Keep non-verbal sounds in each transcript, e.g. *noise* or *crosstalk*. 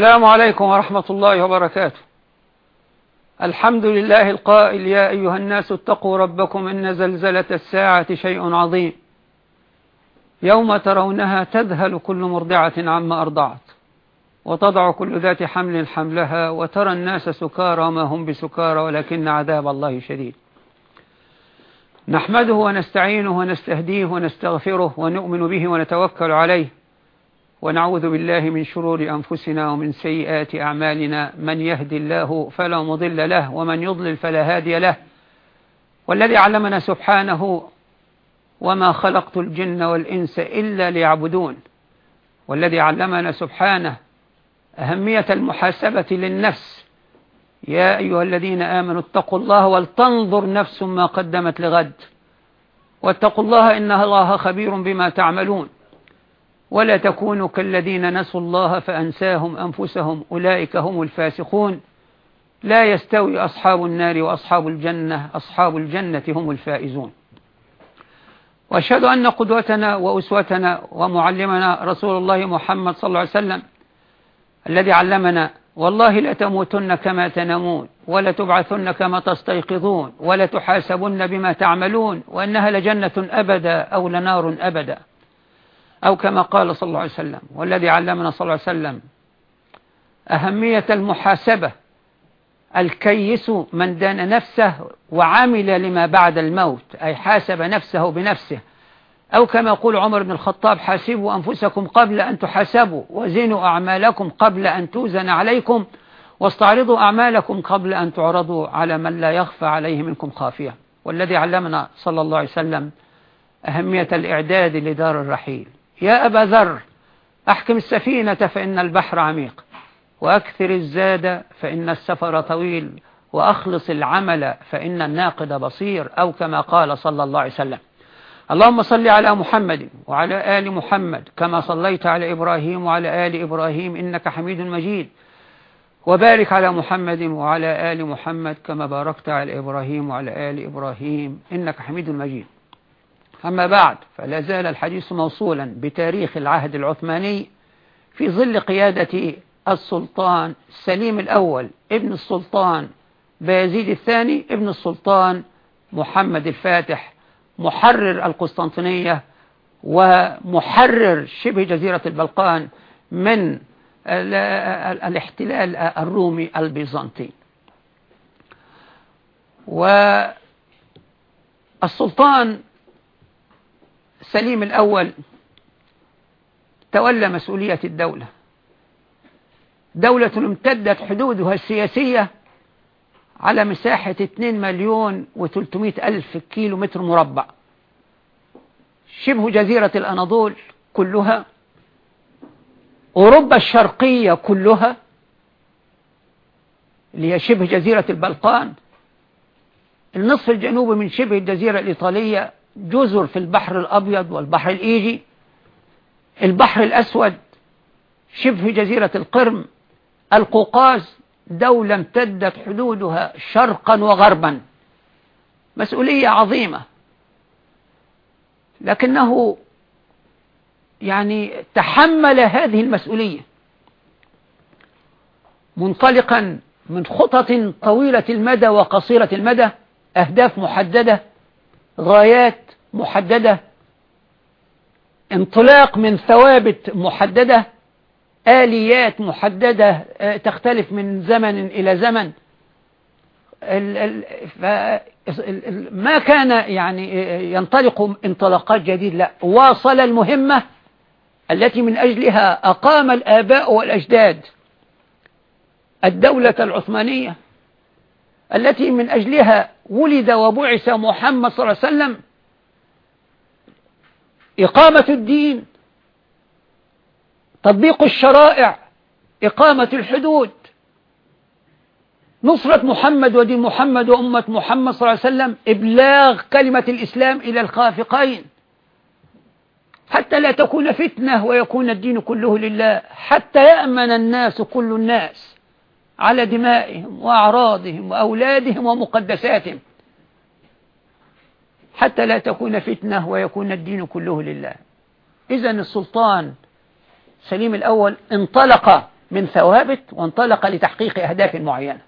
السلام عليكم ورحمة الله وبركاته. الحمد لله القائل يا أيها الناس اتقوا ربكم إن زلزلة الساعة شيء عظيم. يوم ترونها تذهل كل مرضعة عما أرضعت وتضع كل ذات حمل حملها وترى الناس سكارى وما هم بسكارى ولكن عذاب الله شديد. نحمده ونستعينه ونستهديه ونستغفره ونؤمن به ونتوكل عليه. ونعوذ بالله من شرور أنفسنا ومن سيئات أعمالنا. من يهدي الله فلا مضل له ومن يضلل فلا هادي له. والذي علمنا سبحانه وما خلقت الجن والإنس إلا ليعبدون. والذي علمنا سبحانه أهمية المحاسبة للنفس. يا أيها الذين آمنوا اتقوا الله ولتنظر نفس ما قدمت لغد. واتقوا الله إن الله خبير بما تعملون. ولا تكونوا كالذين نسوا الله فأنساهم أنفسهم أولئك هم الفاسقون. لا يستوي أصحاب النار وأصحاب الجنة أصحاب الجنة هم الفائزون. وأشهد أن قدوتنا وأسوتنا ومعلمنا رسول الله محمد صلى الله عليه وسلم الذي علمنا والله لا تموتن كما تنامون ولا تبعثن كما تستيقظون ولا تحاسبن بما تعملون وأنها لجنة أبدا أو لنار أبدا. أو كما قال صلى الله عليه وسلم والذي علمنا صلى الله عليه وسلم أهمية المحاسبة الكيس من دان نفسه وعمل لما بعد الموت أي حاسب نفسه بنفسه. أو كما يقول عمر بن الخطاب حاسبوا أنفسكم قبل أن تحاسبوا وزنوا أعمالكم قبل أن توزن عليكم واستعرضوا أعمالكم قبل أن تعرضوا على من لا يخفى عليه منكم خافية. والذي علمنا صلى الله عليه وسلم أهمية الإعداد لدار الرحيل. يا أبا ذر أحكم السفينة فإن البحر عميق وأكثر الزاد فإن السفر طويل وأخلص العمل فإن الناقد بصير أو كما قال صلى الله عليه وسلم. اللهم صل على محمد وعلى آل محمد كما صليت على إبراهيم وعلى آل إبراهيم إنك حميد مجيد. وبارك على محمد وعلى آل محمد كما باركت على إبراهيم وعلى آل إبراهيم إنك حميد مجيد. أما بعد فلا زال الحديث موصولا بتاريخ العهد العثماني في ظل قيادة السلطان سليم الأول ابن السلطان بايزيد الثاني ابن السلطان محمد الفاتح محرر القسطنطينية ومحرر شبه جزيرة البلقان من الاحتلال الرومي البيزنطي. والسلطان سليم الأول تولى مسؤولية الدولة. دولة امتدت حدودها السياسية على مساحة 2 مليون و300 ألف كيلو متر مربع. شبه جزيرة الأناضول كلها. أوروبا الشرقية كلها اللي هي شبه جزيرة البلقان. النصف الجنوبي من شبه الجزيرة الإيطالية. جزر في البحر الأبيض والبحر الإيجي البحر الأسود شبه جزيرة القرم القوقاز دولة امتدت حدودها شرقا وغربا. مسؤولية عظيمة. لكنه يعني تحمل هذه المسؤولية. منطلقا من خطط طويلة المدى وقصيرة المدى أهداف محددة غايات محددة انطلاق من ثوابت محددة آليات محددة تختلف من زمن إلى زمن. ما كان يعني ينطلق انطلاقات جديدة لا. واصل المهمة التي من أجلها أقام الآباء والأجداد. الدولة العثمانية التي من أجلها ولد وبعث محمد صلى الله عليه وسلم إقامة الدين تطبيق الشرائع إقامة الحدود. نصرة محمد ودين محمد وأمة محمد صلى الله عليه وسلم إبلاغ كلمة الإسلام إلى الخافقين. حتى لا تكون فتنة ويكون الدين كله لله. حتى يأمن الناس كل الناس. على دمائهم وأعراضهم وأولادهم ومقدساتهم. حتى لا تكون فتنة ويكون الدين كله لله. إذا السلطان سليم الأول انطلق من ثوابت وانطلق لتحقيق أهداف معينة.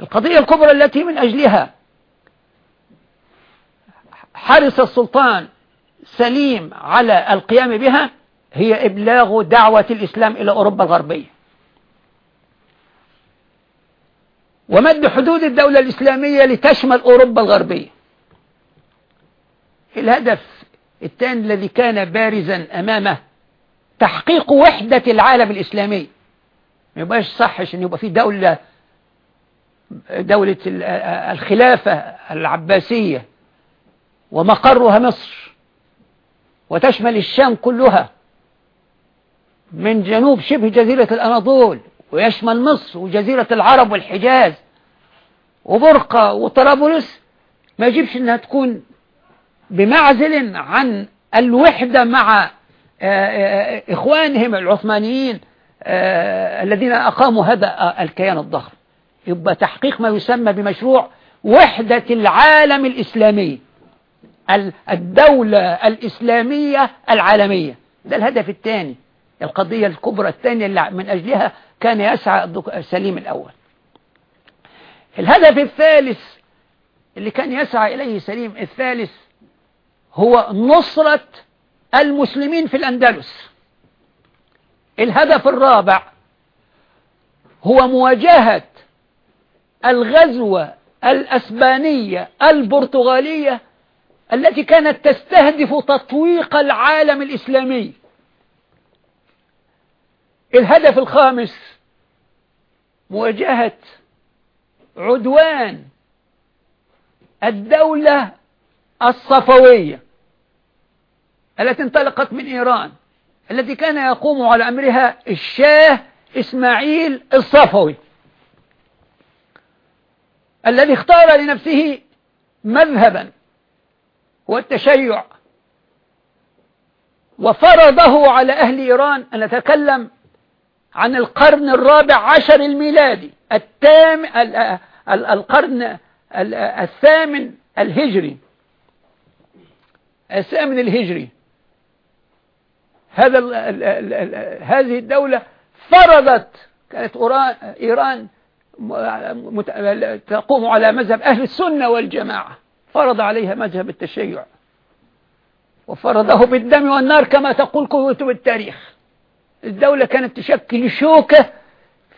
القضية الكبرى التي من أجلها حرص السلطان سليم على القيام بها هي إبلاغ دعوة الإسلام إلى أوروبا الغربية. ومد حدود الدولة الإسلامية لتشمل أوروبا الغربية. الهدف الثاني الذي كان بارزا أمامه تحقيق وحدة العالم الإسلامي. ما يبقاش صحش أن يبقى في دولة دولة الخلافة العباسية ومقرها مصر وتشمل الشام كلها من جنوب شبه جزيرة الأناضول ويشمل مصر وجزيرة العرب والحجاز وبرقة وطرابلس. ما يجبش إنها تكون بمعزل عن الوحدة مع آه، آه، إخوانهم العثمانيين آه، الذين أقاموا هذا الكيان الضخم. يبقى تحقيق ما يسمى بمشروع وحدة العالم الإسلامي الدولة الإسلامية العالمية. ده الهدف الثاني. القضية الكبرى الثانية اللي من أجلها كان يسعى سليم الأول. الهدف الثالث اللي كان يسعى إليه سليم الثالث هو نصرة المسلمين في الأندلس. الهدف الرابع هو مواجهة الغزوة الأسبانية البرتغالية التي كانت تستهدف تطويق العالم الإسلامي. الهدف الخامس مواجهة عدوان الدولة الصفوية التي انطلقت من إيران التي كان يقوم على أمرها الشاه إسماعيل الصفوي الذي اختار لنفسه مذهبا هو التشيع وفرضه على أهل إيران أن نتكلم عن القرن الرابع عشر الميلادي التام القرن الثامن الهجري. الثامن الهجري. هذا هذه الدولة فرضت كانت إيران تقوم على مذهب أهل السنة والجماعة. فرض عليها مذهب التشيع. وفرضه بالدم والنار كما تقول كتب التاريخ. الدولة كانت تشكل شوكة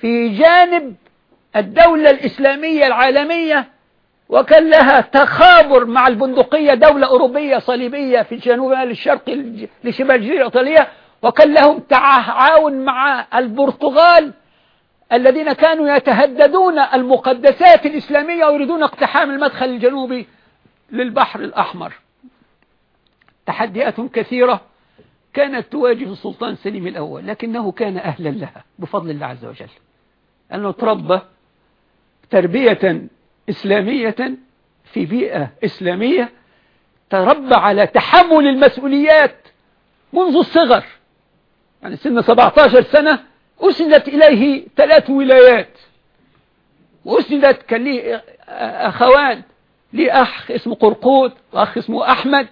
في جانب الدولة الإسلامية العالمية وكان لها تخابر مع البندقية دولة أوروبية صليبية في جنوب الشرقي لشبه الجزيرة الإيطالية وكان لهم تعاون مع البرتغال الذين كانوا يتهددون المقدسات الإسلامية ويريدون اقتحام المدخل الجنوبي للبحر الأحمر. تحديات كثيرة كانت تواجه السلطان سليم الأول لكنه كان أهلا لها بفضل الله عز وجل. أنه تربى تربية إسلامية في بيئة إسلامية تربى على تحمل المسؤوليات منذ الصغر. يعني سن 17 سنة أسندت إليه ثلاث ولايات. وأسندت كان لي أخوان لي أخ اسمه قرقود وأخ اسمه أحمد.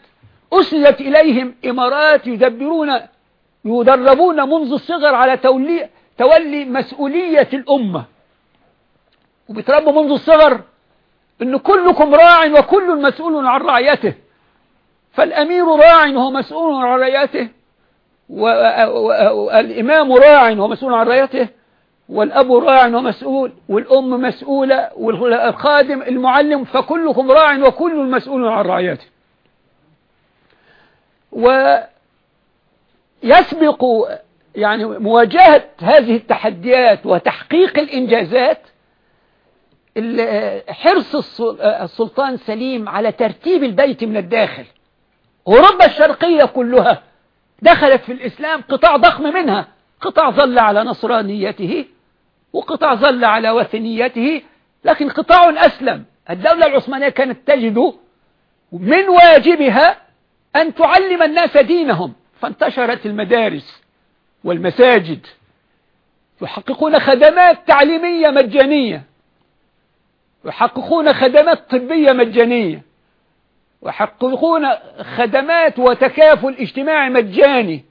أسندت إليهم إمارات يدبرون يدربون منذ الصغر على تولي, تولي مسؤولية الأمة. وبيتربوا منذ الصغر أن كلكم راع وكل مسؤول عن رعيته. فالأمير راع وهو مسؤول عن رعيته. والإمام راع وهو مسؤول عن رعيته. والأب راع ومسؤول والأم مسؤولة. والخادم المعلم. فكلكم راع وكل مسؤول عن رعيته. ويسبق يعني مواجهة هذه التحديات وتحقيق الإنجازات حرص السلطان سليم على ترتيب البيت من الداخل. أوروبا الشرقية كلها دخلت في الإسلام قطاع ضخم منها. قطاع ظل على نصرانيته وقطاع ظل على وثنيته لكن قطاع أسلم. الدولة العثمانية كانت تجد من واجبها أن تعلم الناس دينهم. فانتشرت المدارس والمساجد. يحققون خدمات تعليمية مجانية. يحققون خدمات طبية مجانية. ويحققون خدمات وتكافل اجتماعي مجاني.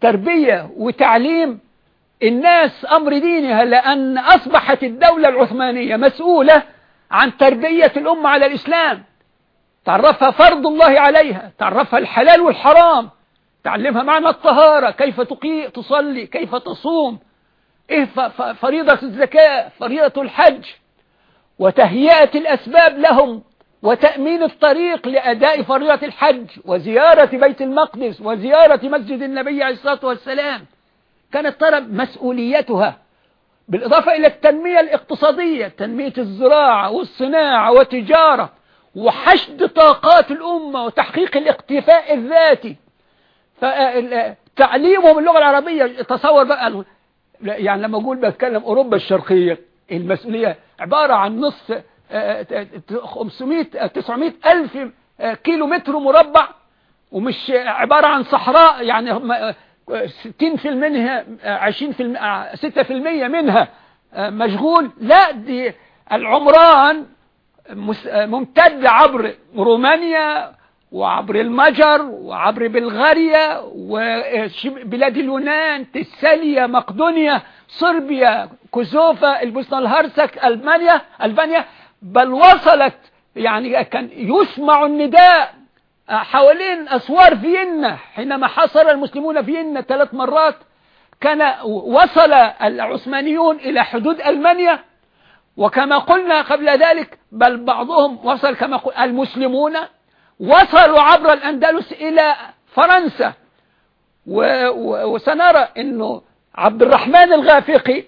تربية وتعليم. الناس أمر دينها لأن أصبحت الدولة العثمانية مسؤولة عن تربية الأمة على الإسلام. تعرفها فرض الله عليها تعرفها الحلال والحرام تعلمها معنى الطهارة كيف تقي تصلي كيف تصوم إيه فريضة الزكاة فريضة الحج وتهيئة الأسباب لهم وتأمين الطريق لأداء فريضة الحج وزيارة بيت المقدس وزيارة مسجد النبي عليه الصلاة والسلام. كانت ترى مسؤوليتها بالإضافة إلى التنمية الاقتصادية تنمية الزراعة والصناعة والتجارة. وحشد طاقات الأمة وتحقيق الاقتفاء الذاتي. فتعليمهم اللغة العربية تصور بقى يعني لما أقول بتكلم أوروبا الشرقية المسؤولية عبارة عن نصف 500 900 ألف كيلو متر مربع ومش عبارة عن صحراء يعني 60% منها 20% 6% منها مشغول. لا دي العمران ممتد عبر رومانيا وعبر المجر وعبر بلغاريا وبلاد اليونان تساليا مقدونيا صربيا كوزوفا البوسنة الهرسك ألمانيا ألبانيا. بل وصلت يعني كان يسمع النداء حوالين أسوار فيينا. حينما حصر المسلمون فيينا ثلاث مرات كان وصل العثمانيون إلى حدود ألمانيا. وكما قلنا قبل ذلك بل بعضهم وصل كما قلنا المسلمون وصلوا عبر الأندلس إلى فرنسا. وسنرى أنه عبد الرحمن الغافقي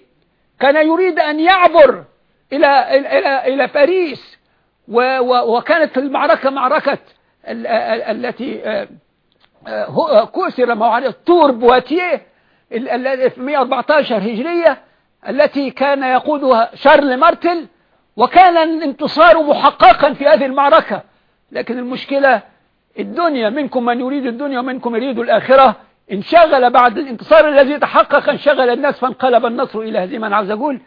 كان يريد أن يعبر إلى إلى إلى باريس. وكانت المعركة معركة التي آه، كسر معركة طور بواتيه في 114 هجرية. التي كان يقودها شارل مارتل وكان الانتصار محققا في هذه المعركة. لكن المشكلة الدنيا منكم من يريد الدنيا ومنكم يريد الآخرة. انشغل بعد الانتصار الذي تحقق انشغل الناس فانقلب النصر إلى هزيمة أنا عاوز أقول.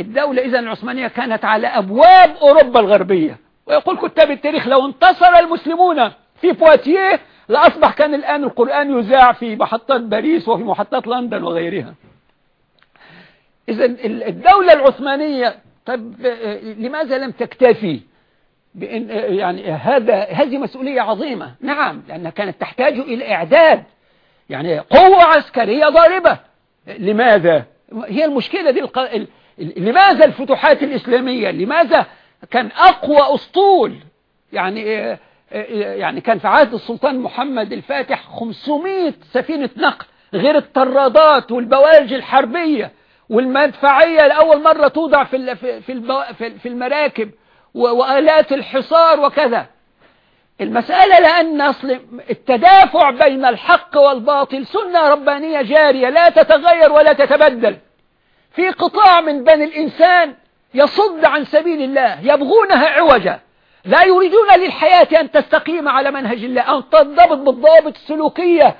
الدولة إذا العثمانية كانت على أبواب أوروبا الغربية. ويقول كتاب التاريخ لو انتصر المسلمون في بواتيه لأصبح كان الآن القرآن يذاع في محطات باريس وفي محطات لندن وغيرها. إذا الدولة العثمانية طب لماذا لم تكتفي بإن يعني هذا هذه مسؤولية عظيمة؟ نعم لأنها كانت تحتاج إلى إعداد يعني قوة عسكرية ضاربة. لماذا؟ هي المشكلة دي الق... لماذا الفتوحات الإسلامية؟ لماذا كان أقوى أسطول؟ يعني يعني كان في عهد السلطان محمد الفاتح 500 سفينة نقل غير الطرادات والبواج الحربية. والمدفعية لأول مرة توضع في في في المراكب وآلات الحصار وكذا. المسألة لأن أصل التدافع بين الحق والباطل سنة ربانية جارية لا تتغير ولا تتبدل. في قطاع من بني الإنسان يصد عن سبيل الله يبغونها عوجا. لا يريدون للحياة أن تستقيم على منهج الله أن تنضبط بالضوابط السلوكية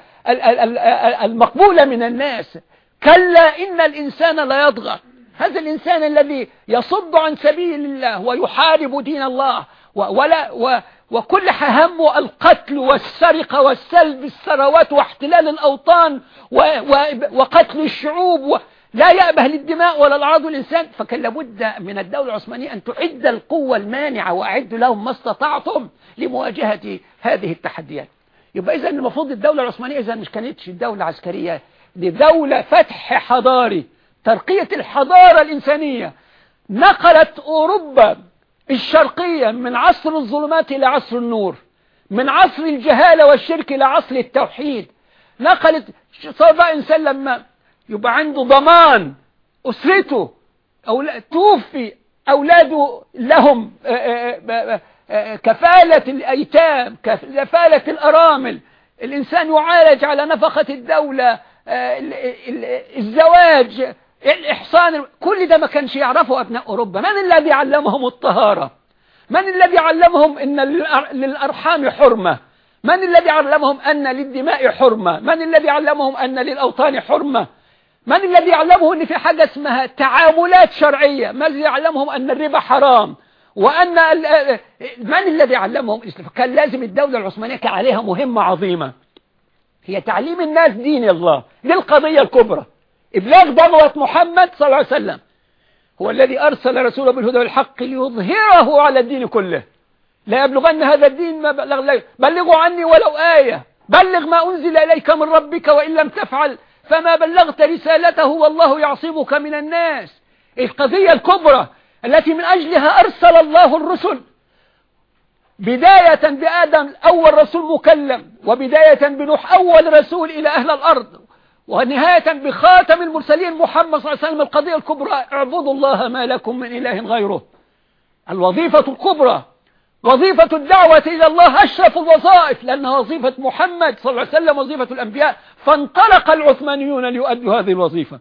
المقبولة من الناس. كلا إن الإنسان لا يضغى هذا الإنسان الذي يصد عن سبيل الله ويحارب دين الله ولا و وكل همه القتل والسرقة والسلب الثروات واحتلال الأوطان وقتل الشعوب لا يأبه للدماء ولا الأعراض الإنسان فكان لابد من الدولة العثمانية أن تعد القوة المانعة وأعد لهم ما استطعتم لمواجهة هذه التحديات. يبقى إذا المفروض الدولة العثمانية إذا مش كانتش دولة عسكرية دي دولة فتح حضاري ترقية الحضارة الإنسانية. نقلت أوروبا الشرقية من عصر الظلمات إلى عصر النور من عصر الجهالة والشرك إلى عصر التوحيد. نقلت صار إنسان لما يبقى عنده ضمان أسرته أو توفي أولاده لهم كفالة الأيتام كفالة الأرامل. الإنسان يعالج على نفقة الدولة. الزواج الإحصان كل ده ما كانش يعرفه أبناء أوروبا. من الذي علمهم الطهارة؟ من الذي علمهم أن للأرحام حرمة؟ من الذي علمهم أن للدماء حرمة؟ من الذي علمهم أن للأوطان حرمة؟ من الذي يعلمه أن في حاجة اسمها تعاملات شرعية؟ من الذي يعلمهم أن الربا حرام؟ وأن من الذي علمهم؟ كان لازم الدولة العثمانية كان عليها مهمة عظيمة. هي تعليم الناس دين الله دي القضية الكبرى. إبلاغ دعوة محمد صلى الله عليه وسلم. هو الذي أرسل رسوله بالهدى والحق ليظهره على الدين كله. لا يبلغن هذا الدين ما بلغ بلغوا عني ولو آية. بلغ ما أنزل إليك من ربك وإن لم تفعل فما بلغت رسالته والله يعصمك من الناس. القضية الكبرى التي من أجلها أرسل الله الرسل بداية بآدم أول رسول مكلم وبداية بنوح أول رسول إلى أهل الأرض ونهاية بخاتم المرسلين محمد صلى الله عليه وسلم القضية الكبرى اعبدوا الله ما لكم من إله غيره. الوظيفة الكبرى وظيفة الدعوة إلى الله أشرف الوظائف لأنها وظيفة محمد صلى الله عليه وسلم وظيفة الأنبياء فانطلق العثمانيون ليؤدوا هذه الوظيفة.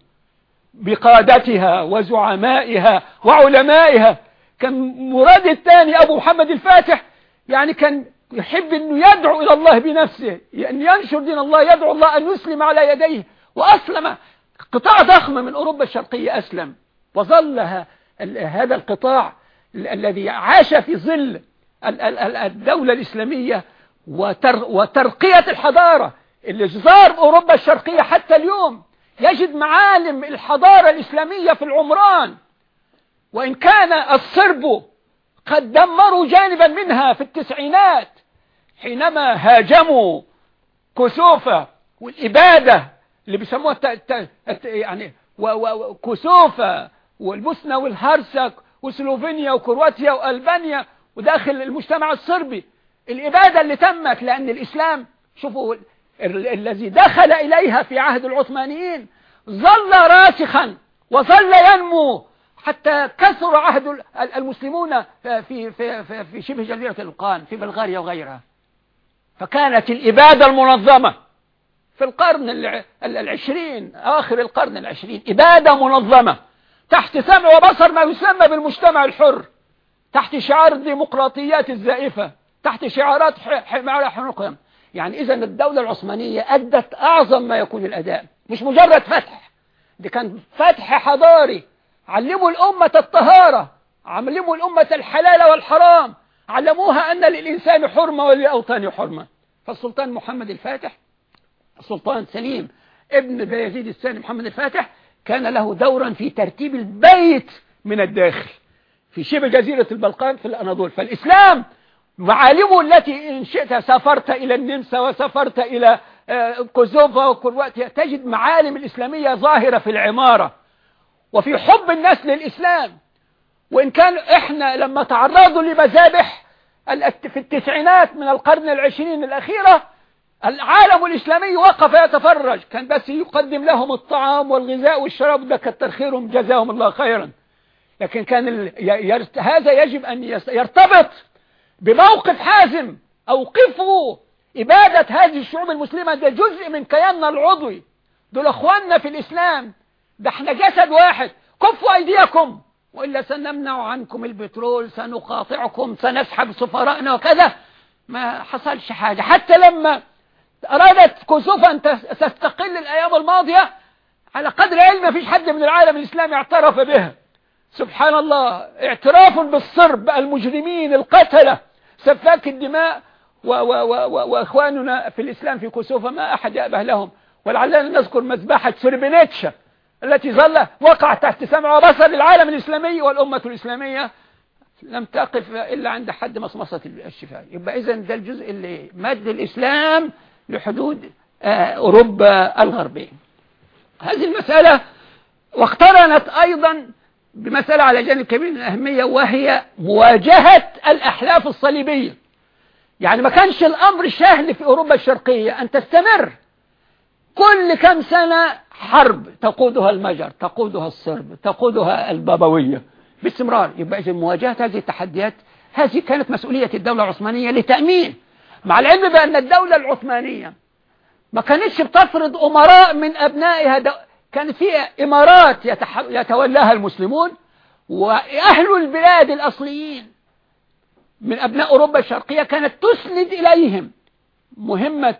بقادتها وزعمائها وعلمائها. كان مراد الثاني أبو محمد الفاتح يعني كان يحب أنه يدعو إلى الله بنفسه أن ينشر دين الله يدعو الله أن يسلم على يديه وأسلم. قطاع ضخم من أوروبا الشرقية أسلم. وظل هذا القطاع الذي عاش في ظل الدولة الإسلامية وترقية الحضارة. اللي زار أوروبا الشرقية حتى اليوم يجد معالم الحضارة الإسلامية في العمران. وإن كان الصرب قد دمروا جانبا منها في التسعينات حينما هاجموا كسوفة والإبادة اللي بيسموها يعني كسوفة والبوسنة والهرسك وسلوفينيا وكرواتيا وألبانيا وداخل المجتمع الصربي. الإبادة اللي تمت لأن الإسلام شوفوا الذي دخل إليها في عهد العثمانيين ظل راسخا وظل ينمو حتى كثر عهد المسلمون في, في, في, في شبه جزيرة القان في بلغاريا وغيرها. فكانت الإبادة المنظمة في القرن العشرين آخر القرن العشرين إبادة منظمة تحت سمع وبصر ما يسمى بالمجتمع الحر تحت شعار الديمقراطيات الزائفة تحت شعارات حماية حقوق يعني إذا الدولة العثمانية أدت أعظم ما يكون الأداء مش مجرد فتح دي كان فتح حضاري علموا الأمة الطهارة علموا الأمة الحلال والحرام علموها أن للإنسان حرمة وللأوطان حرمة. فالسلطان محمد الفاتح السلطان سليم ابن بيزيد الثاني محمد الفاتح كان له دورا في ترتيب البيت من الداخل. في شبه جزيرة البلقان في الأناضول. فالإسلام معالمه التي إن شئت سافرت إلى النمسا وسافرت إلى آه، كوزوفا وكرواتيا تجد معالم الإسلامية ظاهرة في العمارة. وفي حب الناس للإسلام. وإن كان إحنا لما تعرضوا لمذابح في التسعينات من القرن العشرين الأخيرة العالم الإسلامي وقف يتفرج. كان بس يقدم لهم الطعام والغذاء والشراب ده كتر خيرهم جزاهم الله خيرا. لكن كان ال... هذا يجب أن يرتبط بموقف حازم. أوقفوا إبادة هذه الشعوب المسلمة. ده جزء من كياننا العضوي. دول أخواننا في الإسلام. ده إحنا جسد واحد. كفوا أيديكم. وإلا سنمنع عنكم البترول سنقاطعكم سنسحب سفراءنا وكذا. ما حصلش حاجة. حتى لما أرادت كسوفا أن تستقل الأيام الماضية على قدر علم فيش حد من العالم الإسلامي اعترف بها. سبحان الله. اعتراف بالصرب المجرمين القتلة سفاك الدماء و و و وإخواننا في الإسلام في كسوفة ما أحد يأبه لهم. ولعلنا نذكر مذبحة سربينيتشا. التي ظل وقع تحت سمع وبصر العالم الإسلامي والأمة الإسلامية لم تقف إلا عند حد مصمصة الشفاء. يبقى إذا ده الجزء اللي مد الإسلام لحدود آه، أوروبا الغربية. هذه المسألة واقترنت أيضا بمسألة على جانب كبير من الأهمية وهي مواجهة الأحلاف الصليبية. يعني ما كانش الأمر سهل في أوروبا الشرقية أن تستمر. كل كم سنة حرب تقودها المجر تقودها الصرب تقودها البابوية باستمرار. يبقى مواجهة هذه التحديات هذه كانت مسؤولية الدولة العثمانية لتأمين مع العلم بأن الدولة العثمانية ما كانتش بتفرض أمراء من أبنائها دو... كان في إمارات يتح... يتولاها المسلمون وأهل البلاد الأصليين من أبناء أوروبا الشرقية كانت تسند إليهم. مهمة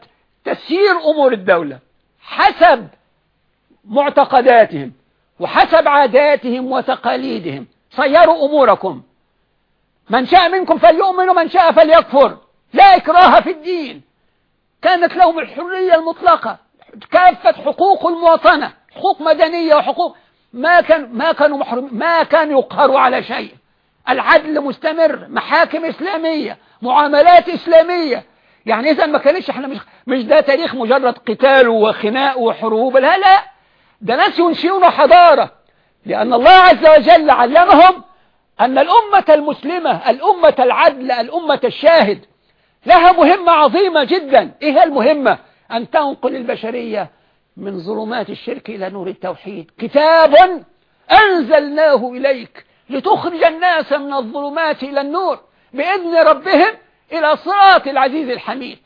تسيير أمور الدولة. حسب معتقداتهم وحسب عاداتهم وتقاليدهم. صيروا أموركم. من شاء منكم فليؤمن ومن شاء فليكفر. لا إكراه في الدين. كانت لهم الحرية المطلقة. كافة حقوق المواطنة. حقوق مدنية وحقوق. ما كان ما كانوا محروم ما كانوا يقهروا على شيء. العدل مستمر. محاكم إسلامية. معاملات إسلامية. يعني إذا ما كانش إحنا مش مش ده تاريخ مجرد قتال وخناق وحروب لا لا. ده ناس ينشئون حضارة لأن الله عز وجل علمهم أن الأمة المسلمة الأمة العدل الأمة الشاهد لها مهمة عظيمة جدا. إيه المهمة؟ أن تنقل البشرية من ظلمات الشرك إلى نور التوحيد. كتاب أنزلناه إليك لتخرج الناس من الظلمات إلى النور بإذن ربهم إلى صراط العزيز الحميد.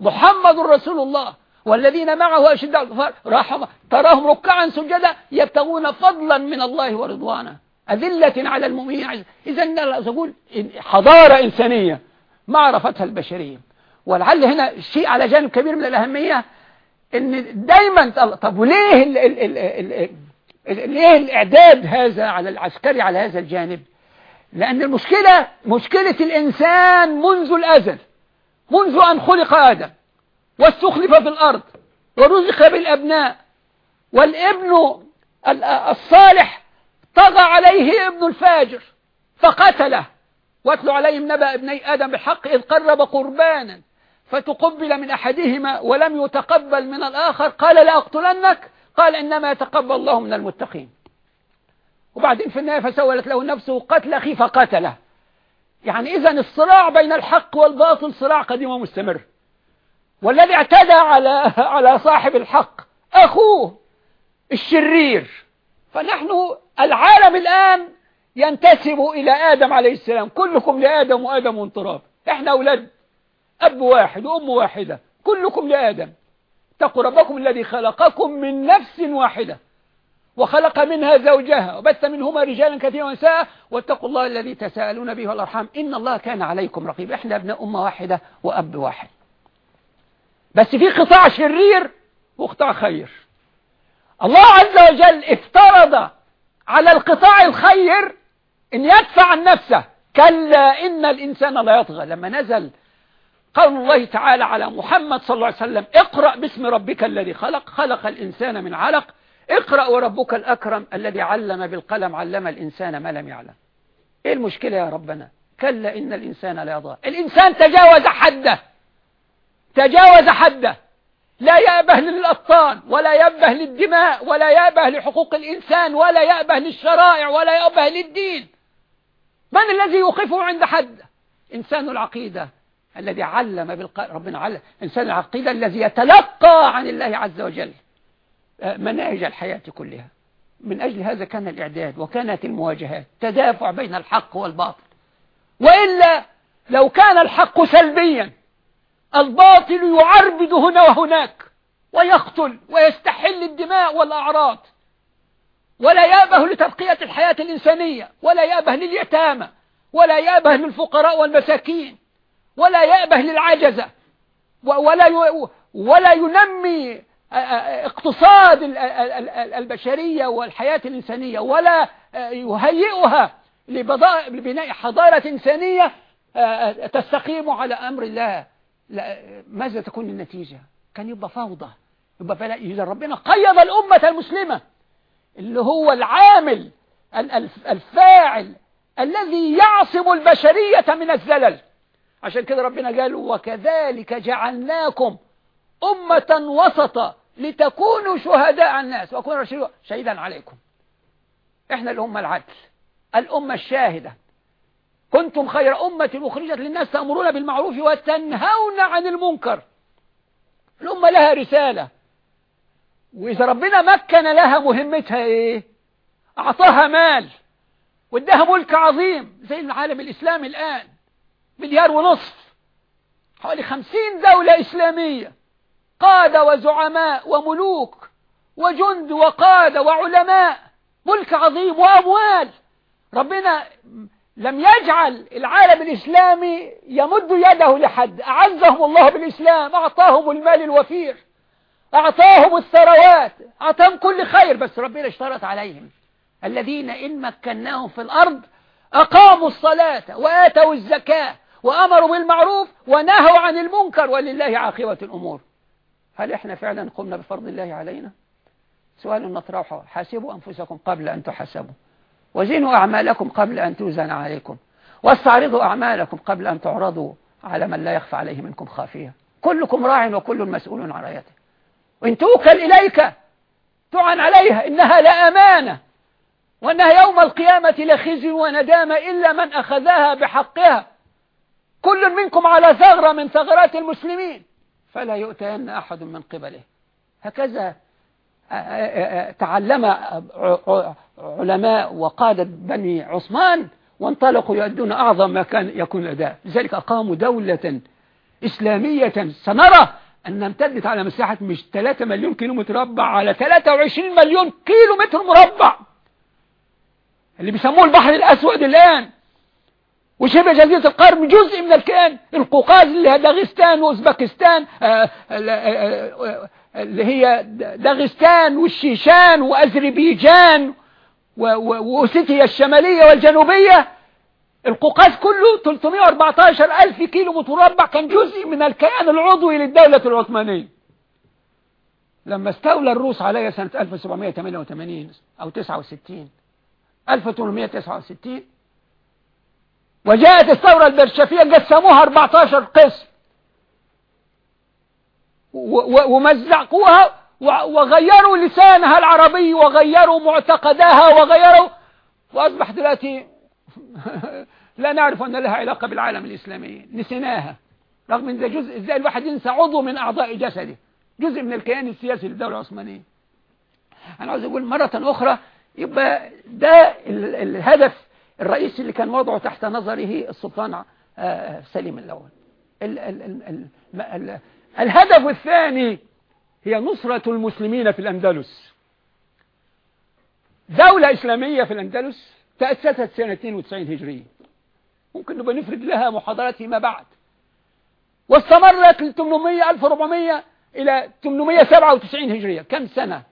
محمد رسول الله. والذين معه أشداء الكفار رحمة تراهم ركعا سجدا يبتغون فضلا من الله ورضوانا أذلة على المؤمنين. إذا نقول حضارة إنسانية ما عرفتها البشرية. ولعل هنا شيء على جانب كبير من الأهمية إن دايما طب وليه ليه الإعداد هذا على العسكري على هذا الجانب؟ لأن المشكلة مشكلة الإنسان منذ الأزل منذ أن خلق آدم واستخلف في الأرض ورزق بالأبناء والابن الصالح طغى عليه ابن الفاجر فقتله واتلوا عليهم نبأ ابني آدم بالحق إذ قرب قربانا فتقبل من أحدهما ولم يتقبل من الآخر قال لأقتلنك قال إنما يتقبل الله من المتقين. وبعدين في النهاية فسولت له نفسه قتل أخيه فقتله يعني إذا الصراع بين الحق والباطل صراع قديم ومستمر. والذي اعتدى على *laughs* على صاحب الحق أخوه الشرير. فنحن العالم الآن ينتسب إلى آدم عليه السلام. كلكم لآدم وآدم من تراب. إحنا أولاد. أب واحد وأم واحدة. كلكم لآدم. اتقوا ربكم الذي خلقكم من نفس واحدة. وخلق منها زوجها وبث منهما رجالا كثيرا ونساء. واتقوا الله الذي تساءلون به والأرحام. إن الله كان عليكم رقيب. إحنا ابن أمة واحدة وأب واحد. بس في قطاع شرير وقطاع خير. الله عز وجل افترض على القطاع الخير إن يدفع عن نفسه. كلا إن الإنسان لا يطغى. لما نزل قول الله تعالى على محمد صلى الله عليه وسلم اقرأ باسم ربك الذي خلق. خلق الإنسان من علق. اقرأ وربك الأكرم الذي علم بالقلم علم الإنسان ما لم يعلم. إيه المشكلة يا ربنا؟ كلا إن الإنسان لا يضاء الإنسان تجاوز حده تجاوز حده. لا يأبه للأبطال ولا يأبه للدماء ولا يأبه لحقوق الإنسان ولا يأبه للشرائع ولا يأبه للدين. من الذي يوقفه عند حد؟ إنسان العقيدة الذي علم بالقرآن ربنا علم. إنسان العقيدة الذي يتلقى عن الله عز وجل. مناهج الحياة كلها. من أجل هذا كان الإعداد وكانت المواجهات. تدافع بين الحق والباطل. وإلا لو كان الحق سلبيا الباطل يعربد هنا وهناك ويقتل ويستحل الدماء والأعراض. ولا يأبه لتبقية الحياة الإنسانية ولا يأبه لليتامى ولا يأبه للفقراء والمساكين ولا يأبه للعجزة. ولا ولا ينمي اقتصاد البشرية والحياة الإنسانية ولا يهيئها لبناء حضارة إنسانية تستقيم على أمر الله. ماذا تكون النتيجة؟ كان يبقى فوضى. يبقى فلا إذا ربنا قيض الأمة المسلمة اللي هو العامل الفاعل الذي يعصم البشرية من الزلل. عشان كده ربنا قال وكذلك جعلناكم أمة وسطا لتكونوا شهداء على الناس وأكون شهيدا عليكم. إحنا الأمة العدل الأمة الشاهدة. كنتم خير أمة أخرجت للناس تأمرون بالمعروف وتنهون عن المنكر. الأمة لها رسالة. وإذا ربنا مكن لها مهمتها إيه؟ أعطاها مال. وإداها ملك عظيم زي العالم الإسلامي الآن مليار ونصف. حوالي خمسين دولة إسلامية. قادة وزعماء وملوك وجند وقادة وعلماء ملك عظيم وأموال. ربنا لم يجعل العالم الإسلامي يمد يده لحد. أعزهم الله بالإسلام أعطاهم المال الوفير أعطاهم الثروات أعطاهم كل خير بس ربنا اشترط عليهم. الذين إن مكناهم في الأرض أقاموا الصلاة وآتوا الزكاة وأمروا بالمعروف ونهوا عن المنكر ولله عاقبة الأمور. هل إحنا فعلا قمنا بفرض الله علينا؟ سؤال نطرحه. حاسبوا أنفسكم قبل أن تحاسبوا. وزنوا أعمالكم قبل أن توزن عليكم. واستعرضوا أعمالكم قبل أن تعرضوا على من لا يخفى عليه منكم خافية. كلكم راع وكل مسؤول عن رعيته. وإن توكل إليك تعن عليها. إنها لأمانة وأنها يوم القيامة لخزي وندامة إلا من أخذها بحقها. كل منكم على ثغرة من ثغرات المسلمين. فلا يؤتين أحد من قبله. هكذا تعلم علماء وقادة بني عثمان وانطلقوا يؤدون أعظم ما كان يكون الأداء. لذلك أقاموا دولة إسلامية سنرى أن امتدت على مساحة مش 3 مليون كيلو مربع على 23 مليون كيلو متر مربع. اللي بيسموه البحر الأسود الآن. وشبه جزيرة القرم جزء من الكيان. القوقاز اللي هي داغستان وأوزبكستان آه، آه، آه، اللي هي داغستان والشيشان وأذربيجان وأوسيتيا الشمالية والجنوبية. القوقاز كله 314 ألف كيلو مربع كان جزء من الكيان العضوي للدولة العثمانية. لما استولى الروس عليها سنة 1788 أو 69 1869 وجاءت الثورة البرشفية قسموها 14 قسم. ومزقوها وغيروا لسانها العربي وغيروا معتقدها وغيروا وأصبح دلوقتي *laughs* لا نعرف أن لها علاقة بالعالم الإسلامي. نسيناها. رغم أن ده جزء إزاي الواحد ينسى عضو من أعضاء جسده. جزء من الكيان السياسي للدولة العثمانية. أنا عاوز أقول مرة أخرى يبقى ده الهدف الرئيسي اللي كان وضعه تحت نظره السلطان آه، سليم الأول. الهدف الثاني هي نصرة المسلمين في الأندلس. دولة إسلامية في الأندلس تأسست سنة 92 هجرية. ممكن نبقى نفرد لها محاضرات فيما بعد. واستمرت ل 800 1400 إلى 897 هجرية. كم سنة؟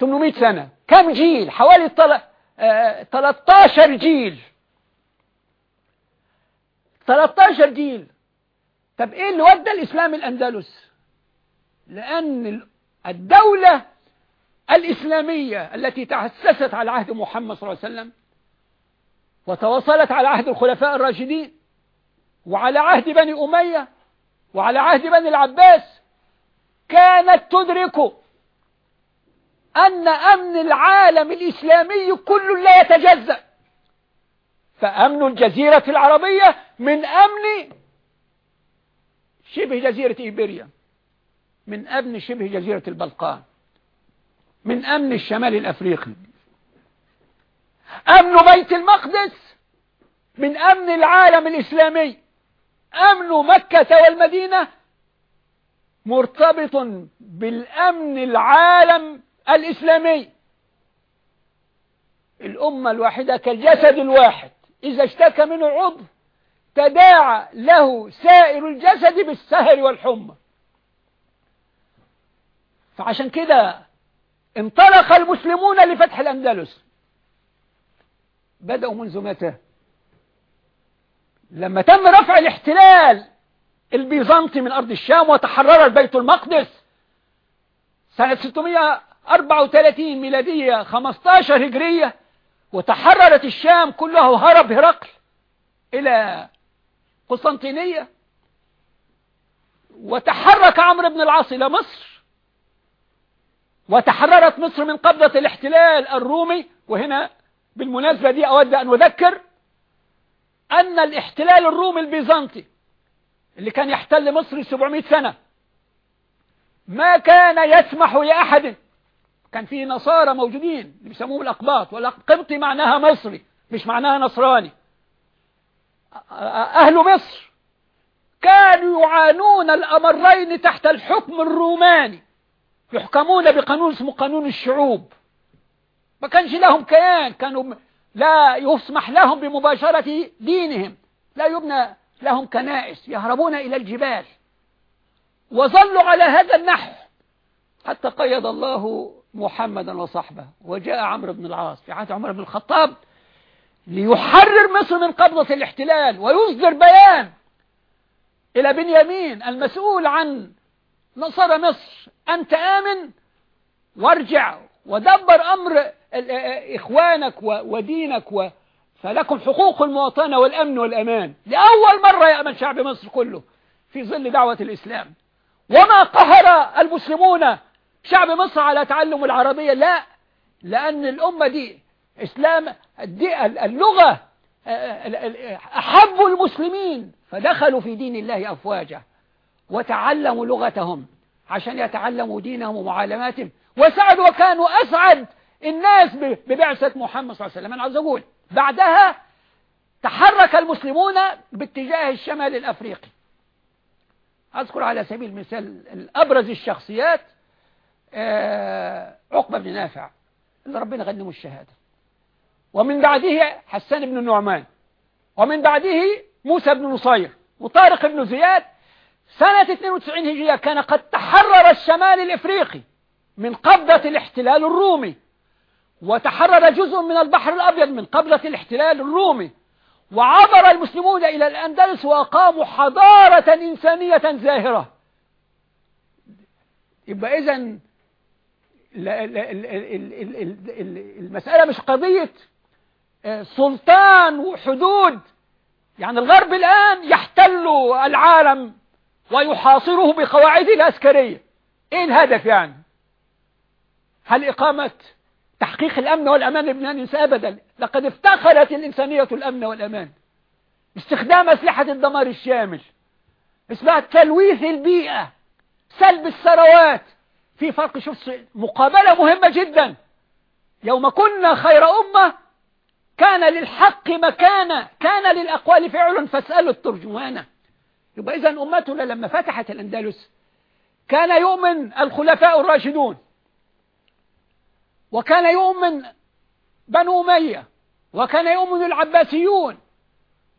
800 سنة. كم جيل؟ حوالي 13 جيل. 13 جيل. طب إيه اللي ودى الإسلام الأندلس؟ لأن الدولة الإسلامية التي تأسست على عهد محمد صلى الله عليه وسلم وتواصلت على عهد الخلفاء الراشدين وعلى عهد بني أمية وعلى عهد بني العباس كانت تدرك أن أمن العالم الإسلامي كل لا يتجزأ. فأمن الجزيرة العربية من أمن شبه جزيرة إيبيريا من أمن شبه جزيرة البلقان من أمن الشمال الأفريقي. أمن بيت المقدس من أمن العالم الإسلامي. أمن مكة والمدينة مرتبط بالأمن العالم الإسلامي. الأمة الواحدة كالجسد الواحد. إذا اشتكى منه عضو تداعى له سائر الجسد بالسهر والحمى. فعشان كده انطلق المسلمون لفتح الأندلس. بدأوا منذ متى؟ لما تم رفع الاحتلال البيزنطي من أرض الشام وتحرر بيت المقدس. سنة 634 ميلادية 15 هجرية وتحررت الشام كلها هرب هرقل إلى قسطنطينية. وتحرك عمرو بن العاص إلى مصر. وتحررت مصر من قبضة الاحتلال الرومي. وهنا بالمناسبة دي أود أن أذكر أن الاحتلال الرومي البيزنطي اللي كان يحتل مصر 700 سنة ما كان يسمح لأحد كان في نصارى موجودين بيسموهم الأقباط والقبطي معناها مصري مش معناها نصراني. أهل مصر كانوا يعانون الأمرين تحت الحكم الروماني يحكمون بقانون اسمه قانون الشعوب. ما كانش لهم كيان كانوا لا يسمح لهم بمباشرة دينهم لا يبنى لهم كنائس يهربون إلى الجبال. وظلوا على هذا النحو. حتى قيد الله محمدا وصحبه. وجاء عمرو بن العاص. في عهد عمر بن الخطاب ليحرر مصر من قبضة الاحتلال ويصدر بيان إلى بنيامين المسؤول عن نصر مصر. أنت آمن؟ وارجع ودبر أمر إخوانك ودينك فلكم حقوق المواطنة والأمن والأمان. لأول مرة يأمن شعب مصر كله في ظل دعوة الإسلام. وما قهر المسلمون شعب مصر على تعلم العربية. لا لأن الأمة دي إسلام دي اللغة أحب المسلمين. فدخلوا في دين الله أفواجا وتعلموا لغتهم عشان يتعلموا دينهم ومعالماتهم وسعدوا وكانوا أسعد الناس ببعثة محمد صلى الله عليه وسلم. أنا عاوز أقول بعدها تحرك المسلمون باتجاه الشمال الأفريقي. أذكر على سبيل المثال الأبرز الشخصيات آه، عقبة بن نافع اللي ربنا غنمه الشهادة. ومن بعده حسان بن النعمان. ومن بعده موسى بن نصير. وطارق بن زياد. سنة 92 هجرية كان قد تحرر الشمال الإفريقي من قبضة الاحتلال الرومي. وتحرر جزء من البحر الأبيض من قبضة الاحتلال الرومي. وعبر المسلمون إلى الأندلس وأقاموا حضارة إنسانية زاهرة. يبقى إذن المسألة مش قضية آه، سلطان وحدود. يعني الغرب الآن يحتل العالم ويحاصره بقواعده العسكرية. إيه الهدف يعني؟ هل إقامة تحقيق الأمن والأمان لبنان أبدا؟ لقد افتخرت الإنسانية الأمن والأمان استخدام أسلحة الدمار الشامل اسمها تلويث البيئة سلب الثروات في فرق شوف مقابلة مهمة جدا. يوم كنا خير أمة كان للحق مكانة كان للأقوال فعل فاسألوا الترجمان. يبقى إذا أمتنا لما فتحت الأندلس كان يؤمن الخلفاء الراشدون وكان يؤمن بنو أمية وكان يؤمن العباسيون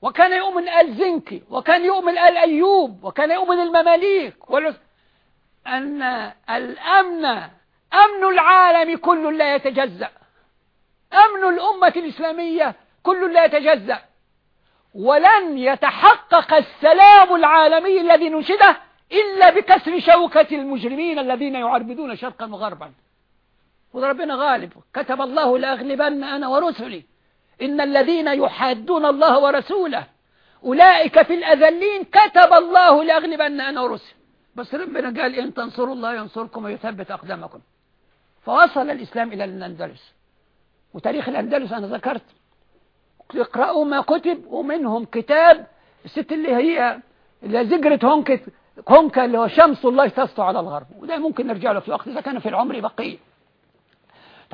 وكان يؤمن آل زنكي وكان يؤمن آل أيوب وكان يؤمن المماليك أن الأمن أمن العالم كل لا يتجزأ. أمن الأمة الإسلامية كل لا يتجزأ. ولن يتحقق السلام العالمي الذي نشده إلا بكسر شوكة المجرمين الذين يعربدون شرقا وغربا. وربنا غالب. كتب الله لأغلبن أنا ورسلي. إن الذين يحادون الله ورسوله أولئك في الأذلين كتب الله لأغلبن أنا ورسلي. بس ربنا قال إن تنصروا الله ينصركم ويثبت أقدامكم. فوصل الإسلام إلى الأندلس. وتاريخ الأندلس أنا ذكرت. اقرأوا ما كتب ومنهم كتاب الست اللي هي اللي زجرت هونك هونكا اللي هو شمس الله تسطع على الغرب. وده ممكن نرجع له في وقت. إذا كان في العمر بقية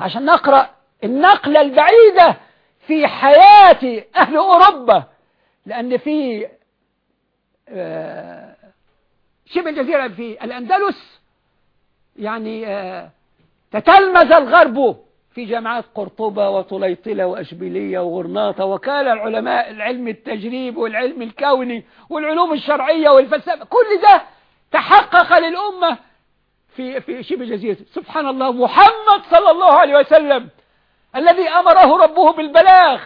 عشان نقرأ النقلة البعيدة في حياة أهل أوروبا. لأن في آه، شبه الجزيرة في الأندلس؟ يعني آه، تتلمذ الغرب في جامعات قرطبة وطليطلة وأشبيلية وغرناطة وكان العلماء العلم التجريب والعلم الكوني والعلوم الشرعية والفلسفة كل ده تحقق للأمة في في شبه جزيرة. سبحان الله محمد صلى الله عليه وسلم الذي أمره ربه بالبلاغ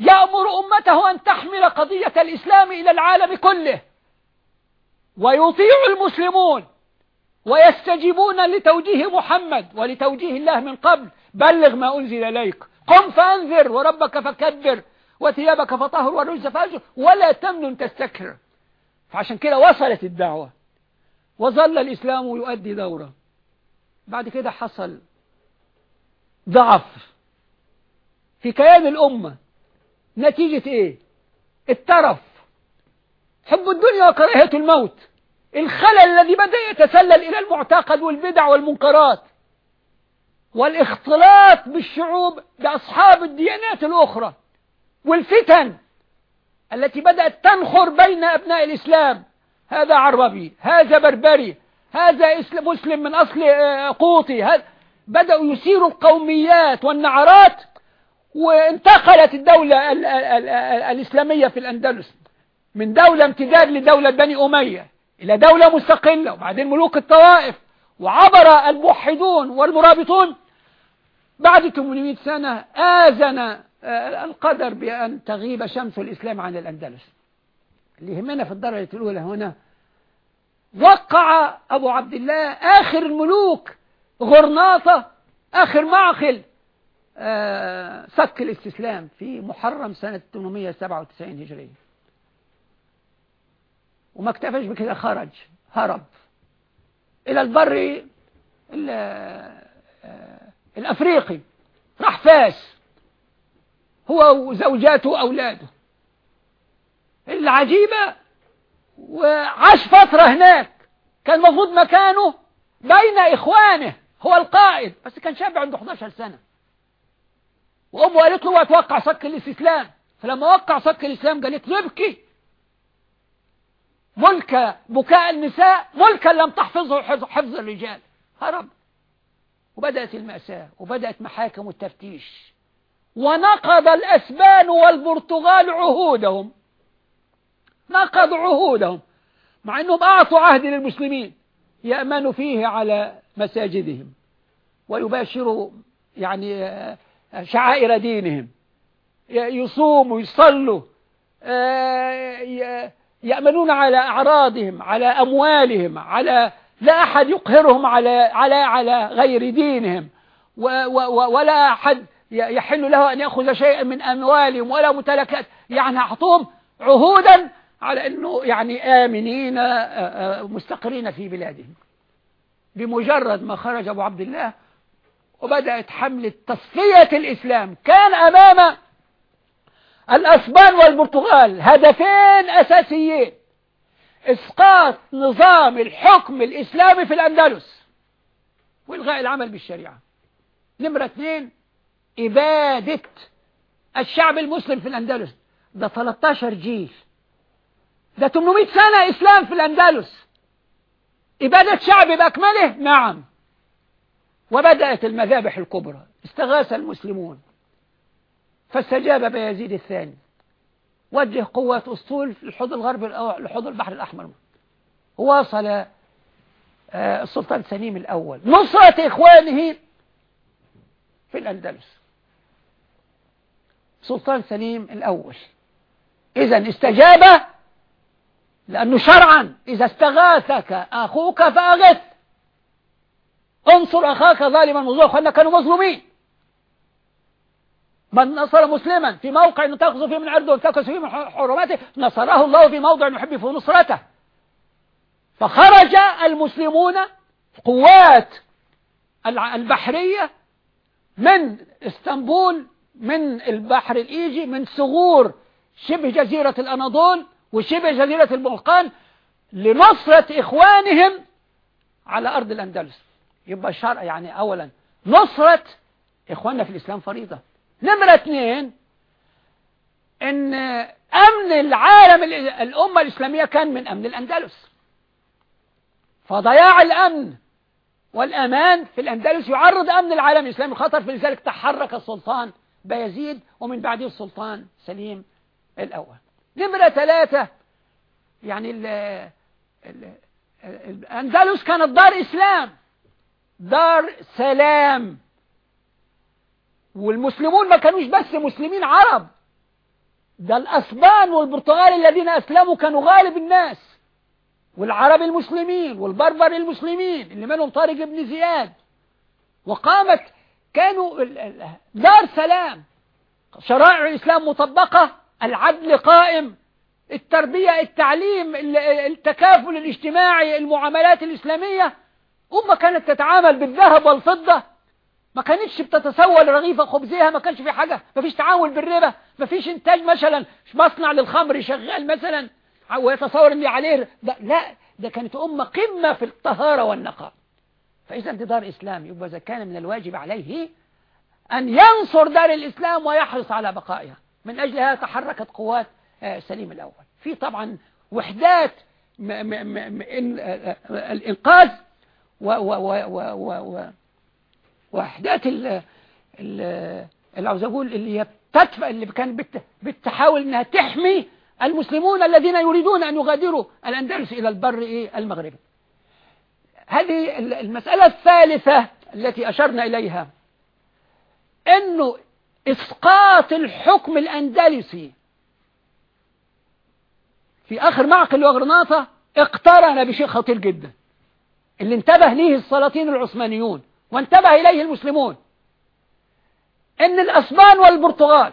يأمر أمته أن تحمل قضية الإسلام إلى العالم كله. ويطيع المسلمون ويستجيبون لتوجيه محمد ولتوجيه الله من قبل. بلغ ما أنزل إليك. قم فأنذر وربك فكبر وثيابك فطهر ورجز فأجر ولا تمنن تستكر. فعشان كده وصلت الدعوة. وظل الإسلام يؤدي دورة. بعد كده حصل ضعف في كيان الأمة. نتيجة إيه؟ الترف. حب الدنيا وكراهية الموت. الخلل الذي بدأ يتسلل إلى المعتقد والبدع والمنكرات والاختلاط بالشعوب بأصحاب الديانات الأخرى والفتن التي بدأت تنخر بين أبناء الإسلام. هذا عربي هذا بربري هذا مسلم من أصل آه، قوطي. هذا بدأوا يسيروا القوميات والنعرات وانتقلت الدولة الإسلامية في الأندلس من دولة امتداد لدولة بني أمية. إلى دولة مستقلة وبعدين ملوك الطوائف وعبر الموحدون والمرابطون. بعد 800 سنة آذن آه، القدر بأن تغيب شمس الإسلام عن الأندلس. اللي يهمنا في الدرجة الأولى هنا وقع أبو عبد الله آخر الملوك غرناطة آخر معقل آه سك الاستسلام في محرم سنة 897 هجرية. وما اكتفش بكده خرج. هرب. إلى البر آه، الأفريقي. راح فاس. هو وزوجاته وأولاده. العجيبة وعاش فترة هناك. كان المفروض مكانه بين إخوانه. هو القائد. بس كان شاب عنده 11 سنة. وأمه قالت له توقع صك الاستسلام فلما وقع صك الإسلام قالت له ابكي. ملك بكاء النساء ملكا لم تحفظه حفظ الرجال. هرب. وبدأت المأساة وبدأت محاكم التفتيش ونقض الأسبان والبرتغال عهودهم. نقضوا عهودهم مع أنهم أعطوا عهد للمسلمين يأمنوا فيه على مساجدهم ويباشروا يعني آه، شعائر دينهم. يصوموا يصلوا آه، يأمنون على أعراضهم على أموالهم على لا أحد يقهرهم على على على غير دينهم. ولا أحد يحل له أن يأخذ شيئا من أموالهم ولا متلكات. يعني أعطوهم عهودا على أنه يعني آمنين مستقرين في بلادهم. بمجرد ما خرج أبو عبد الله وبدأت حملة تصفية الإسلام. كان أمام الأسبان والبرتغال هدفين أساسيين. إسقاط نظام الحكم الإسلامي في الأندلس وإلغاء العمل بالشريعة. نمرة اثنين إبادة الشعب المسلم في الأندلس. ده 13 جيل ده 800 سنة إسلام في الأندلس. إبادة شعب بأكمله؟ نعم. وبدأت المذابح الكبرى. استغاث المسلمون. فاستجاب بيزيد الثاني. وجه قوات أسطول في الحوض الغربي لحوض البحر الأحمر. وواصل آه، السلطان سليم الأول. نصرة إخوانه في الأندلس. سلطان سليم الأول. إذا استجاب لأنه شرعا إذا استغاثك أخوك فأغث. انصر أخاك ظالما مظلوما أخوانا كانوا مظلومين. من نصر مسلما في موقع تأخذ فيه من عرضه وتكس فيه من حرماته نصره الله في موضع يحب فيه نصرته. فخرج المسلمون قوات البحرية من إسطنبول من البحر الإيجي من ثغور شبه جزيرة الأناضول وشبه جزيرة البلقان لنصرة إخوانهم على أرض الأندلس. يبقى الشرع يعني أولا نصرة إخواننا في الإسلام فريضة. نمرة اثنين إن أمن العالم الأمة الإسلامية كان من أمن الأندلس. فضياع الأمن والأمان في الأندلس يعرض أمن العالم الإسلامي خطر فلذلك تحرك السلطان بايزيد ومن بعده السلطان سليم الأول. نمرة ثلاثة يعني ال ال الأندلس كانت دار إسلام دار سلام. والمسلمون ما كانوش بس مسلمين عرب. ده الأسبان والبرتغال الذين أسلموا كانوا غالب الناس. والعرب المسلمين والبربر المسلمين اللي منهم طارق بن زياد. وقامت كانوا دار سلام. شرائع الإسلام مطبقة. العدل قائم. التربية التعليم التكافل الاجتماعي المعاملات الإسلامية. أمة كانت تتعامل بالذهب والفضة. ما كانتش بتتسول رغيف خبزها ما كانش في حاجة ما فيش تعامل بالربا ما فيش إنتاج مثلا مصنع للخمر شغال مثلا. ويتصور ان عليه ده لا ده كانت أمة قمة في الطهارة والنقاء. فإذا دي دار إسلام يبقى إذا كان من الواجب عليه أن ينصر دار الإسلام ويحرص على بقائها. من أجلها تحركت قوات آه، سليم الأول. في طبعا وحدات الإنقاذ و و و و و وحدات اللي عاوز أقول اللي هي بتدفع اللي كان بتحاول أنها تحمي المسلمون الذين يريدون أن يغادروا الأندلس إلى البر إيه المغربي هذه المسألة الثالثة التي أشرنا إليها. أنه إسقاط الحكم الأندلسي في آخر معقل وغرناطة اقترن بشيء خطير جدا. اللي انتبه ليه السلاطين العثمانيون. وانتبه إليه المسلمون. إن الأسبان والبرتغال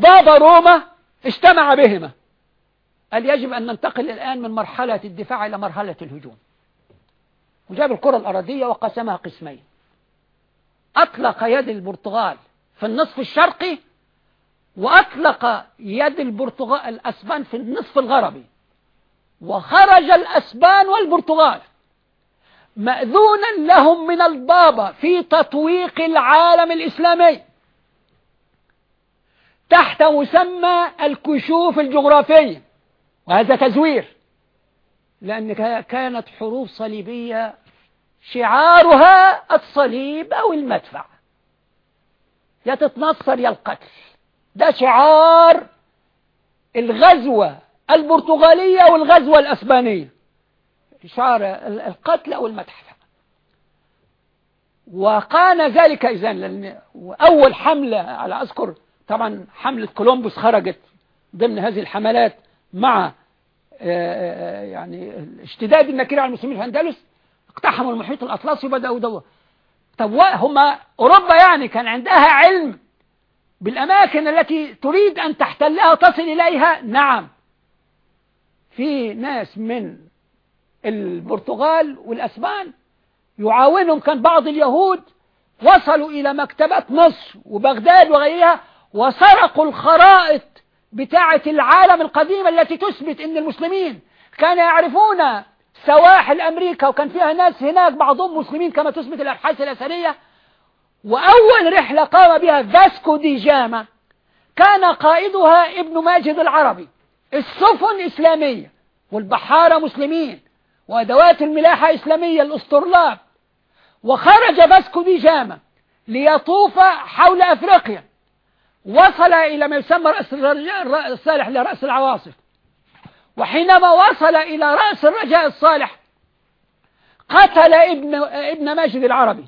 بابا روما اجتمع بهما. قال يجب أن ننتقل الآن من مرحلة الدفاع إلى مرحلة الهجوم. وجاب الكرة الأرضية وقسمها قسمين. أطلق يد البرتغال في النصف الشرقي وأطلق يد البرتغال الأسبان في النصف الغربي. وخرج الأسبان والبرتغال. مأذونا لهم من البابا في تطويق العالم الإسلامي. تحت مسمى الكشوف الجغرافية وهذا تزوير. لأن كانت حروب صليبية شعارها الصليب أو المدفع. يا تتنصر يا القتل. ده شعار الغزوة البرتغالية والغزوة الأسبانية. شعار القتل أو المدفع وكان ذلك إذن أول حملة على أذكر طبعا حملة كولومبوس خرجت ضمن هذه الحملات مع آه، يعني اشتداد النكير على المسلمين في أندلس. اقتحموا المحيط الأطلسي وبدأوا دوا طب هم أوروبا يعني كان عندها علم بالأماكن التي تريد أن تحتلها وتصل إليها؟ نعم. في ناس من البرتغال والأسبان يعاونهم كان بعض اليهود وصلوا إلى مكتبات مصر وبغداد وغيرها وسرقوا الخرائط بتاعة العالم القديم التي تثبت أن المسلمين كانوا يعرفون سواحل أمريكا وكان فيها ناس هناك بعضهم مسلمين كما تثبت الأبحاث الأثرية. وأول رحلة قام بها فاسكو دي جاما كان قائدها ابن ماجد العربي السفن إسلامية والبحارة مسلمين. وأدوات الملاحة إسلامية الأسطرلاب. وخرج فاسكو دي جاما ليطوف حول أفريقيا. وصل إلى ما يسمى رأس الصالح لرأس العواصف. وحينما وصل إلى رأس الرجاء الصالح قتل ابن, ابن ماجد العربي.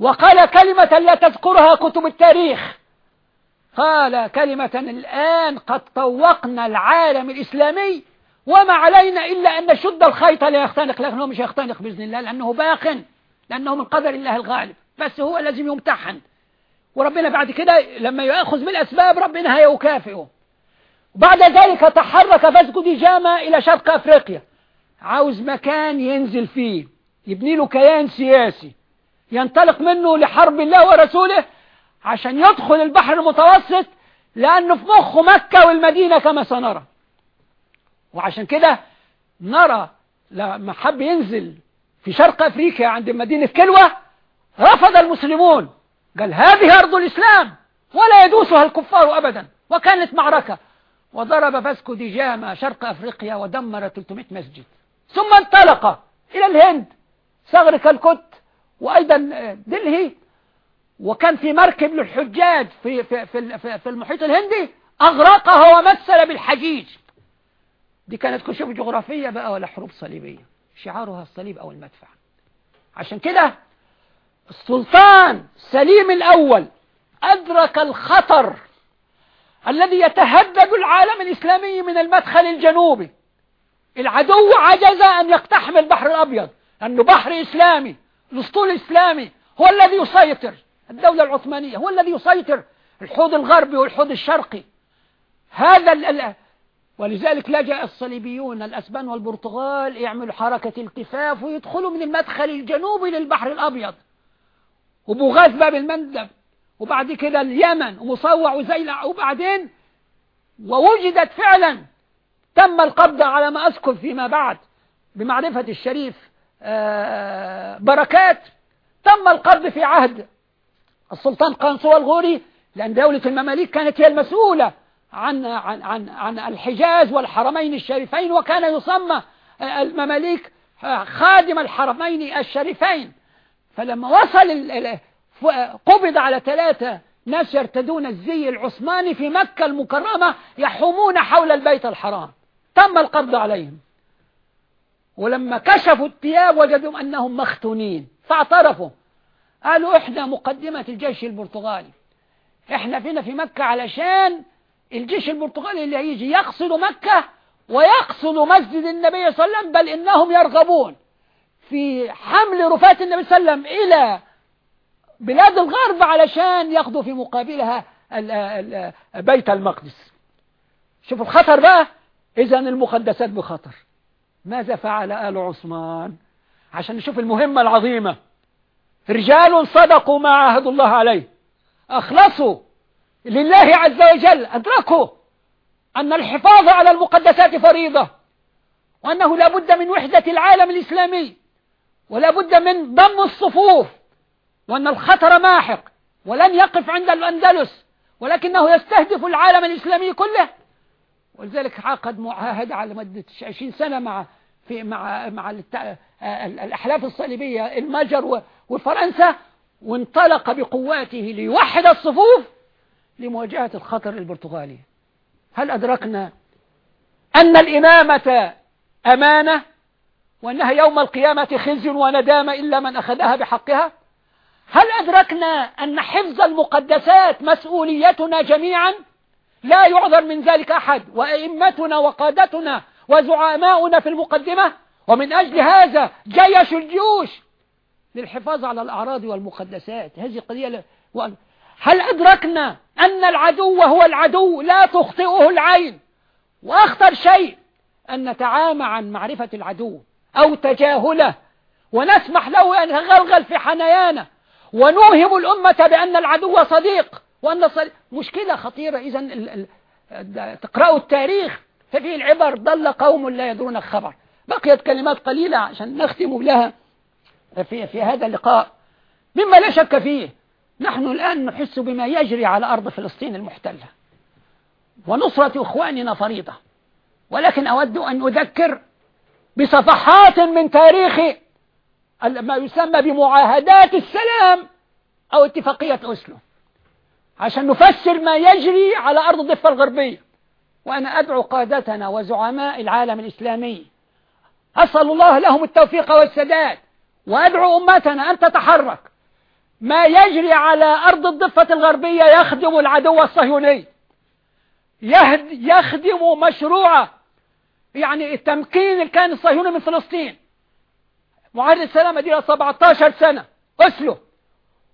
وقال كلمة لا تذكرها كتب التاريخ. قال كلمة الآن قد طوقنا العالم الإسلامي وما علينا إلا أن نشد الخيط ليختنق لكنه مش يختنق بإذن الله لأنه باق لأنه من قدر الله الغالب. بس هو لازم يمتحن. وربنا بعد كده لما يأخذ بالأسباب ربنا هيكافئه. بعد ذلك تحرك فاسكو دي جاما إلى شرق أفريقيا. عاوز مكان ينزل فيه. يبني له كيان سياسي. ينطلق منه لحرب الله ورسوله عشان يدخل البحر المتوسط لأنه في مخه مكة والمدينة كما سنرى. وعشان كده نرى لما حب ينزل في شرق أفريقيا عند مدينة كلوة رفض المسلمون. قال هذه أرض الإسلام ولا يدوسها الكفار أبدا. وكانت معركة. وضرب فاسكو دي جاما شرق أفريقيا ودمر 300 مسجد. ثم انطلق إلى الهند ثغر كالكوت وأيضا دلهي. وكان في مركب للحجاج في, في, في, في المحيط الهندي أغرقها ومثل بالحجيج. دي كانت كشوف جغرافية بقى ولا حروب صليبية؟ شعارها الصليب أو المدفع. عشان كده السلطان سليم الأول أدرك الخطر الذي يتهدد العالم الإسلامي من المدخل الجنوبي. العدو عجز أن يقتحم البحر الأبيض لأنه بحر إسلامي الأسطول الإسلامي هو الذي يسيطر. الدولة العثمانية هو الذي يسيطر الحوض الغربي والحوض الشرقي. هذا ولذلك لجأ الصليبيون الأسبان والبرتغال يعملوا حركة التفاف ويدخلوا من المدخل الجنوبي للبحر الأبيض. وبغاث باب المندب وبعد كده اليمن ومصوع وزيلع. وبعدين ووجدت فعلا تم القبض على ما أذكر فيما بعد بمعرفة الشريف آه، بركات. تم القبض في عهد السلطان قنصوة الغوري لأن دولة المماليك كانت هي المسؤولة عن, عن, عن, عن الحجاز والحرمين الشريفين وكان يسمى المماليك خادم الحرمين الشريفين. فلما وصل قبض على ثلاثة ناس يرتدون الزي العثماني في مكة المكرمة يحومون حول البيت الحرام. تم القبض عليهم. ولما كشفوا الثياب وجدوا أنهم مختونين. فاعترفوا. قالوا إحنا مقدمة الجيش البرتغالي إحنا فينا في مكة علشان الجيش البرتغالي اللي هيجي يقصد مكة ويقصد مسجد النبي صلى الله عليه وسلم بل إنهم يرغبون في حمل رفاة النبي صلى الله عليه وسلم إلى بلاد الغرب علشان ياخدوا في مقابلها بيت المقدس. شوف الخطر بقى إذا المقدسات بخطر. ماذا فعل آل عثمان؟ عشان نشوف المهمة العظيمة. رجال صدقوا ما عاهدوا الله عليه. أخلصوا. لله عز وجل. أدركوا أن الحفاظ على المقدسات فريضة وأنه لا بد من وحدة العالم الإسلامي ولا بد من ضم الصفوف وأن الخطر ماحق ولن يقف عند الأندلس ولكنه يستهدف العالم الإسلامي كله. ولذلك عقد معاهدة على مدة 20 سنة مع في مع مع الأحلاف الصليبية المجر وفرنسا وانطلق بقواته ليوحد الصفوف لمواجهة الخطر البرتغالي. هل أدركنا أن الإمامة أمانة وأنها يوم القيامة خزي وندامة إلا من أخذها بحقها؟ هل أدركنا أن حفظ المقدسات مسؤوليتنا جميعا؟ لا يعذر من ذلك أحد. وأئمتنا وقادتنا وزعماؤنا في المقدمة. ومن أجل هذا جيش الجيوش للحفاظ على الأعراض والمقدسات. هذه قضية هل أدركنا أن العدو هو العدو؟ لا تخطئه العين. وأخطر شيء أن نتعامى عن معرفة العدو أو تجاهله ونسمح له أن يغلغل في حنيانا ونوهم الأمة بأن العدو صديق وأن صديق. مشكلة خطيرة. إذا تقرأوا التاريخ. ففيه العبر ضل قوم لا يدرون الخبر. بقيت كلمات قليلة عشان نختم لها في, في هذا اللقاء. مما لا شك فيه نحن الآن نحس بما يجري على أرض فلسطين المحتلة. ونصرة إخواننا فريضة. ولكن أود أن أذكر بصفحات من تاريخ ما يسمى بمعاهدات السلام أو اتفاقية أسلو عشان نفسر ما يجري على أرض الضفة الغربية. وأنا أدعو قادتنا وزعماء العالم الإسلامي. أسأل الله لهم التوفيق والسداد. وأدعو أمتنا أن تتحرك. ما يجري على أرض الضفة الغربية يخدم العدو الصهيوني. يخدم مشروع يعني التمكين الكيان الصهيوني من فلسطين. معاهدة السلام دي 17 سنة. أسلو.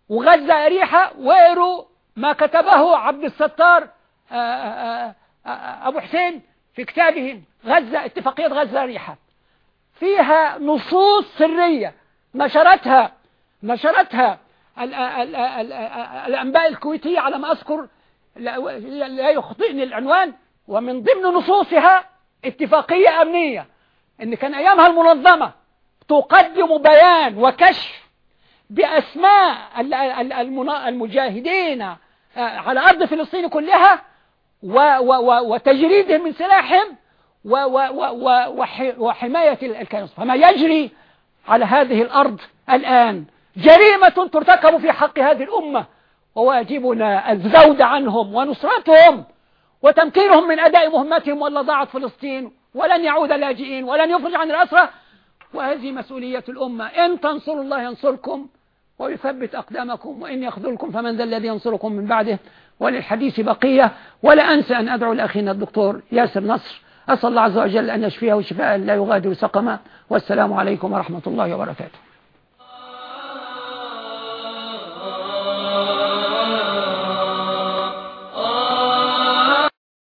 وغزة أريحة وقروا ما كتبه عبد الستار آه، آه، آه، أبو حسين في كتابه غزة اتفاقية غزة أريحة. فيها نصوص سرية. نشرتها نشرتها الأنباء الكويتية على ما أذكر لا يخطئني العنوان ومن ضمن نصوصها اتفاقية أمنية إن كان أيامها المنظمة تقدم بيان وكشف بأسماء المجاهدين آه، على أرض فلسطين كلها وتجريدهم من سلاحهم وحماية الكيان فما يجري على هذه الأرض الآن جريمة ترتكب في حق هذه الأمة وواجبنا الزود عنهم ونصرتهم وتمكينهم من أداء مهمتهم ولا ضاعت فلسطين ولن يعود لاجئين ولن يفرج عن الأسرة وهذه مسؤولية الأمة. إن تنصروا الله ينصركم ويثبت أقدامكم وإن يخذلكم فمن ذا الذي ينصركم من بعده. وللحديث بقية. ولا أنسى أن أدعو لأخينا الدكتور ياسر نصر. أسأل الله عز وجل أن يشفيه شفاء لا يغادر سقما. والسلام عليكم ورحمة الله وبركاته.